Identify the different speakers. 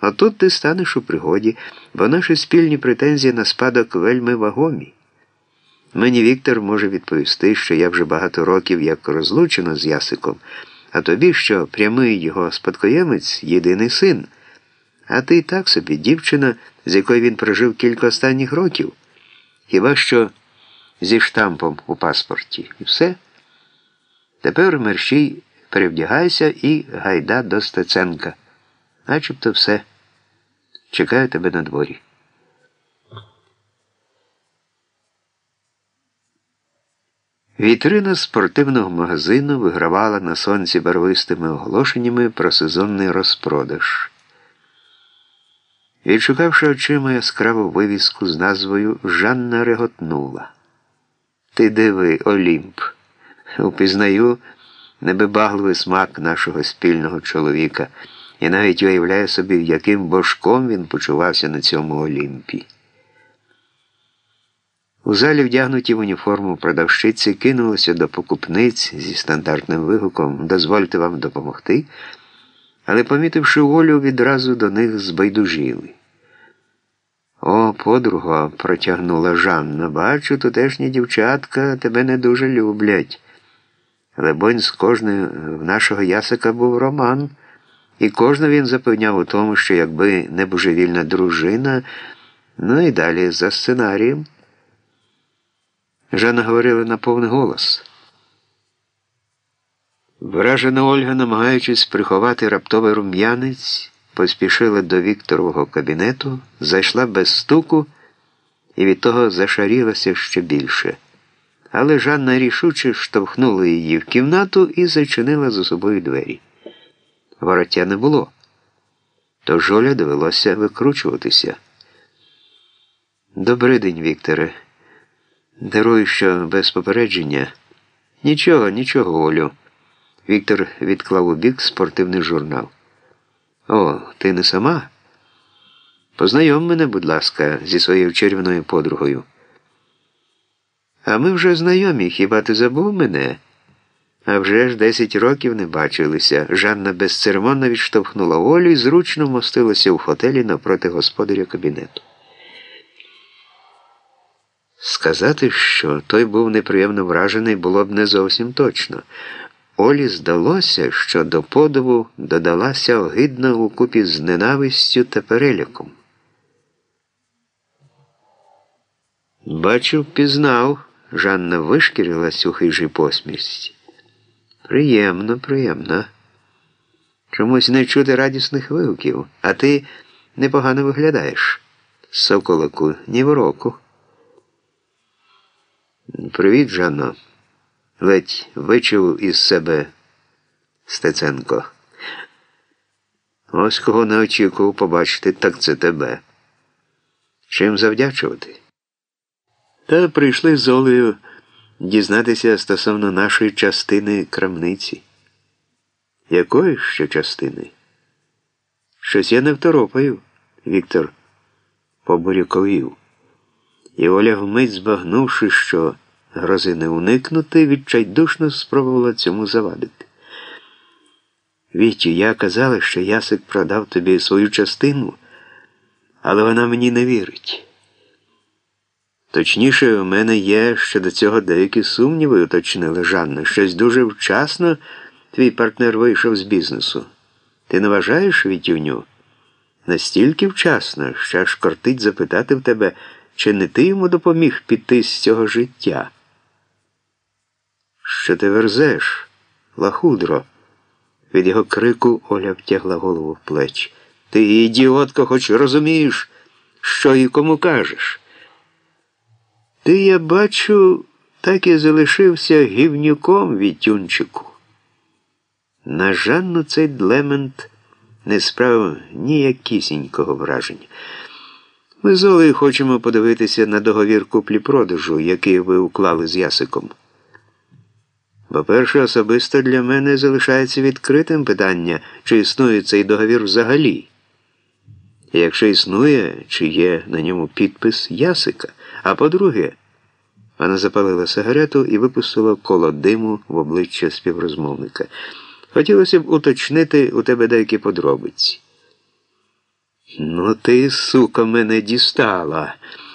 Speaker 1: А тут ти станеш у пригоді, бо наші спільні претензії на спадок вельми вагомі. Мені Віктор може відповісти, що я вже багато років як розлучена з Ясиком, а тобі, що прямий його спадкоємець єдиний син. А ти і так собі, дівчина, з якою він прожив кілька останніх років. Хіба що зі штампом у паспорті. І все. Тепер мерщій перевдягайся і гайда до Стеценка. Начебто все. Чекаю тебе на дворі. Вітрина спортивного магазину вигравала на сонці барвистими оголошеннями про сезонний розпродаж. Відшукавши очима яскраву вивіску з назвою Жанна реготнула. Ти диви, Олімп, упізнаю небебагливий смак нашого спільного чоловіка і навіть уявляю собі, яким божком він почувався на цьому Олімпі. У залі, вдягнуті в уніформу продавщиці, кинулося до покупниць зі стандартним вигуком Дозвольте вам допомогти, але, помітивши Олю, відразу до них збайдужили. О, подруга, протягнула Жанна, бачу, тутешні дівчатка тебе не дуже люблять. Лебонь, з кожною в нашого ясика був роман, і кожна він запевняв у тому, що якби не божевільна дружина, ну і далі за сценарієм. Жанна говорила на повний голос. Вражена Ольга, намагаючись приховати раптовий рум'янець, поспішила до Вікторового кабінету, зайшла без стуку і від того зашарілася ще більше. Але Жанна рішуче штовхнула її в кімнату і зачинила за собою двері. Вороття не було. Тож Жоля довелося викручуватися. «Добрий день, Вікторе. Даруй, що без попередження. Нічого, нічого, Олю. Віктор відклав у бік спортивний журнал. О, ти не сама? Познайом мене, будь ласка, зі своєю червоною подругою. А ми вже знайомі, хіба ти забув мене? А вже ж десять років не бачилися. Жанна безцеремонно відштовхнула Олю і зручно мостилася у хотелі навпроти господаря кабінету. Сказати, що той був неприємно вражений, було б не зовсім точно. Олі здалося, що до подиву додалася огидна укупі з ненавистю та переляком. Бачив, пізнав, Жанна вишкірилась у хижій посмішці. Приємно, приємно. Чомусь не чути радісних вигуків, а ти непогано виглядаєш. Соколику, ні в року. Привіт, Жанно. Ледь вичув із себе Стеценко. Ось кого не очікував побачити, так це тебе. Чим завдячувати? Та прийшли з Олею дізнатися стосовно нашої частини крамниці. Якої ще частини? Щось я не второпаю, Віктор побуряковів. І Оля вмить збагнувши, що грози не уникнути, відчайдушно спробувала цьому завадити. Вітю, я казала, що Ясик продав тобі свою частину, але вона мені не вірить. Точніше, у мене є щодо цього деякі сумніви, уточнила Жанна. Щось дуже вчасно твій партнер вийшов з бізнесу. Ти не вважаєш, Вітюню? Настільки вчасно, що аж кортить запитати в тебе, чи не ти йому допоміг піти з цього життя? Що ти верзеш, лахудро? Від його крику Оля втягла голову в плеч. Ти, ідіотко, хоч розумієш, що і кому кажеш. Ти, я бачу, так і залишився гівнюком Вітюнчику. На Жанну цей Длемент не справив ніякісінького враження. Ми з Олею хочемо подивитися на договір куплі-продажу, який ви уклали з Ясиком. По-перше, особисто для мене залишається відкритим питання, чи існує цей договір взагалі. Якщо існує, чи є на ньому підпис Ясика. А по-друге, вона запалила сигарету і випустила коло диму в обличчя співрозмовника. Хотілося б уточнити у тебе деякі подробиці. Ну ти, сука, мене дістала.